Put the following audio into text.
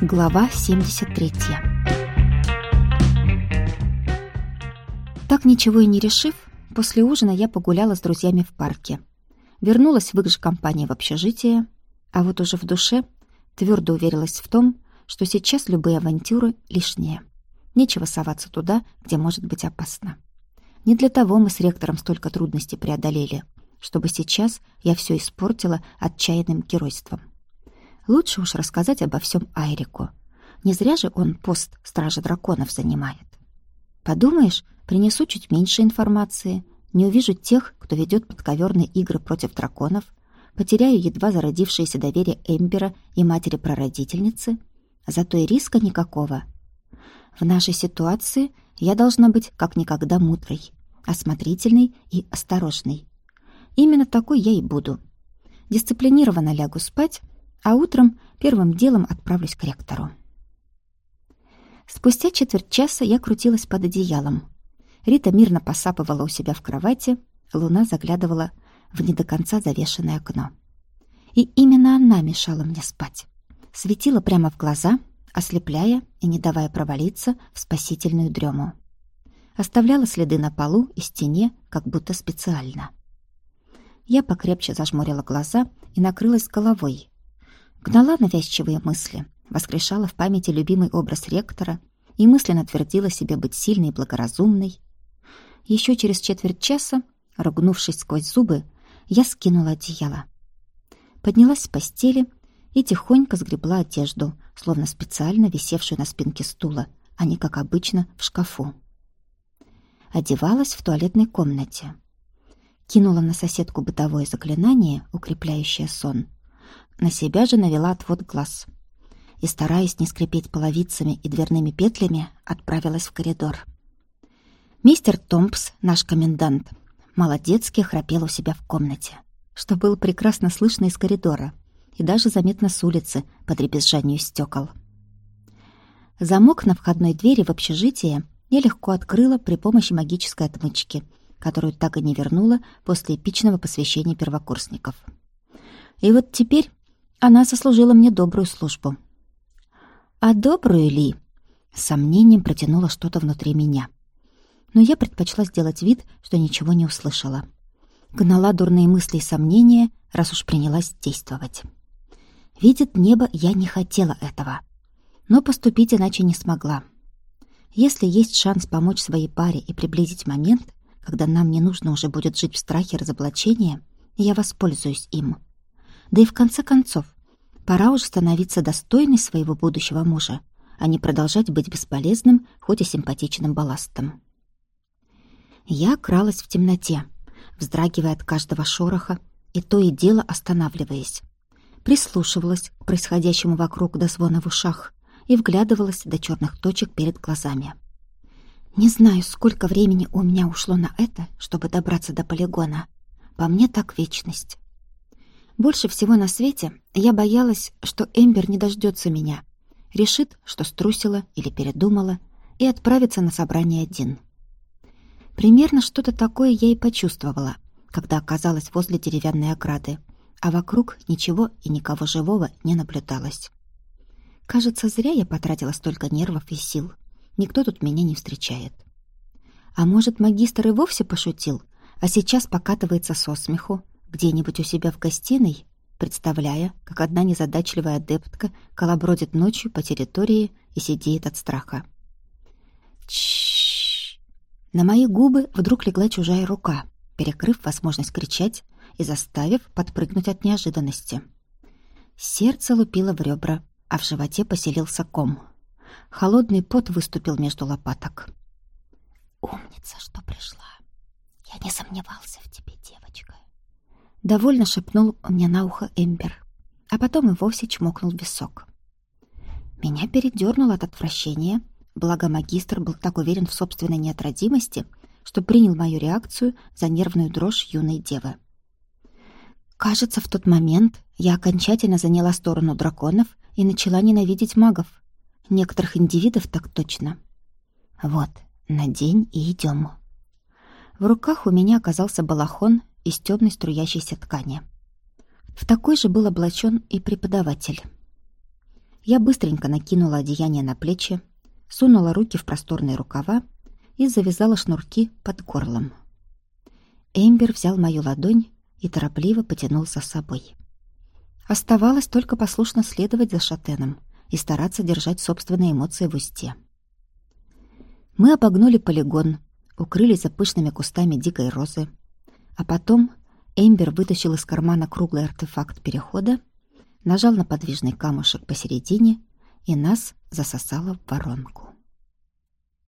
Глава 73 Так ничего и не решив, после ужина я погуляла с друзьями в парке. Вернулась в их же компании в общежитие, а вот уже в душе твердо уверилась в том, что сейчас любые авантюры лишние. Нечего соваться туда, где может быть опасно. Не для того мы с ректором столько трудностей преодолели, чтобы сейчас я все испортила отчаянным геройством. Лучше уж рассказать обо всем Айрику. Не зря же он пост Стражи Драконов занимает. Подумаешь, принесу чуть меньше информации, не увижу тех, кто ведет подковерные игры против драконов, потеряю едва зародившееся доверие Эмбера и матери-прародительницы, зато и риска никакого. В нашей ситуации я должна быть как никогда мудрой, осмотрительной и осторожной. Именно такой я и буду. Дисциплинированно лягу спать, а утром первым делом отправлюсь к ректору. Спустя четверть часа я крутилась под одеялом. Рита мирно посапывала у себя в кровати, луна заглядывала в не до конца завешенное окно. И именно она мешала мне спать. Светила прямо в глаза, ослепляя и не давая провалиться в спасительную дрему. Оставляла следы на полу и стене, как будто специально. Я покрепче зажмурила глаза и накрылась головой, Гнала навязчивые мысли, воскрешала в памяти любимый образ ректора и мысленно твердила себе быть сильной и благоразумной. Еще через четверть часа, ругнувшись сквозь зубы, я скинула одеяло. Поднялась с постели и тихонько сгребла одежду, словно специально висевшую на спинке стула, а не, как обычно, в шкафу. Одевалась в туалетной комнате. Кинула на соседку бытовое заклинание, укрепляющее сон — на себя же навела отвод глаз. И, стараясь не скрипеть половицами и дверными петлями, отправилась в коридор. Мистер Томпс, наш комендант, молодецки храпел у себя в комнате, что было прекрасно слышно из коридора и даже заметно с улицы по дребезжанию стекол. Замок на входной двери в общежитие я легко открыла при помощи магической отмычки, которую так и не вернула после эпичного посвящения первокурсников. И вот теперь она сослужила мне добрую службу. А добрую ли? С сомнением протянула что-то внутри меня. Но я предпочла сделать вид, что ничего не услышала. Гнала дурные мысли и сомнения, раз уж принялась действовать. Видит небо, я не хотела этого. Но поступить иначе не смогла. Если есть шанс помочь своей паре и приблизить момент, когда нам не нужно уже будет жить в страхе разоблачения, я воспользуюсь им. Да и в конце концов, пора уже становиться достойной своего будущего мужа, а не продолжать быть бесполезным, хоть и симпатичным балластом. Я кралась в темноте, вздрагивая от каждого шороха и то и дело останавливаясь. Прислушивалась к происходящему вокруг до звона в ушах и вглядывалась до черных точек перед глазами. Не знаю, сколько времени у меня ушло на это, чтобы добраться до полигона. По мне так вечность. Больше всего на свете я боялась, что Эмбер не дождется меня, решит, что струсила или передумала, и отправится на собрание один. Примерно что-то такое я и почувствовала, когда оказалась возле деревянной ограды, а вокруг ничего и никого живого не наблюдалось. Кажется, зря я потратила столько нервов и сил. Никто тут меня не встречает. А может, магистр и вовсе пошутил, а сейчас покатывается со смеху, где-нибудь у себя в гостиной, представляя, как одна незадачливая адептка колобродит ночью по территории и сидит от страха. Чш! На мои губы вдруг легла чужая рука, перекрыв возможность кричать и заставив подпрыгнуть от неожиданности. Сердце лупило в ребра, а в животе поселился ком. Холодный пот выступил между лопаток. «Умница, что пришла! Я не сомневался в тебе, девочка!» Довольно шепнул мне на ухо Эмбер, а потом и вовсе чмокнул в висок. Меня передернуло от отвращения, благо магистр был так уверен в собственной неотразимости, что принял мою реакцию за нервную дрожь юной девы. Кажется, в тот момент я окончательно заняла сторону драконов и начала ненавидеть магов. Некоторых индивидов так точно. Вот, надень и идем. В руках у меня оказался балахон из темной струящейся ткани. В такой же был облачен и преподаватель. Я быстренько накинула одеяние на плечи, сунула руки в просторные рукава и завязала шнурки под горлом. Эмбер взял мою ладонь и торопливо потянул за собой. Оставалось только послушно следовать за шатеном и стараться держать собственные эмоции в усте. Мы обогнули полигон, укрылись за пышными кустами дикой розы, а потом Эмбер вытащил из кармана круглый артефакт перехода, нажал на подвижный камушек посередине, и нас засосало в воронку.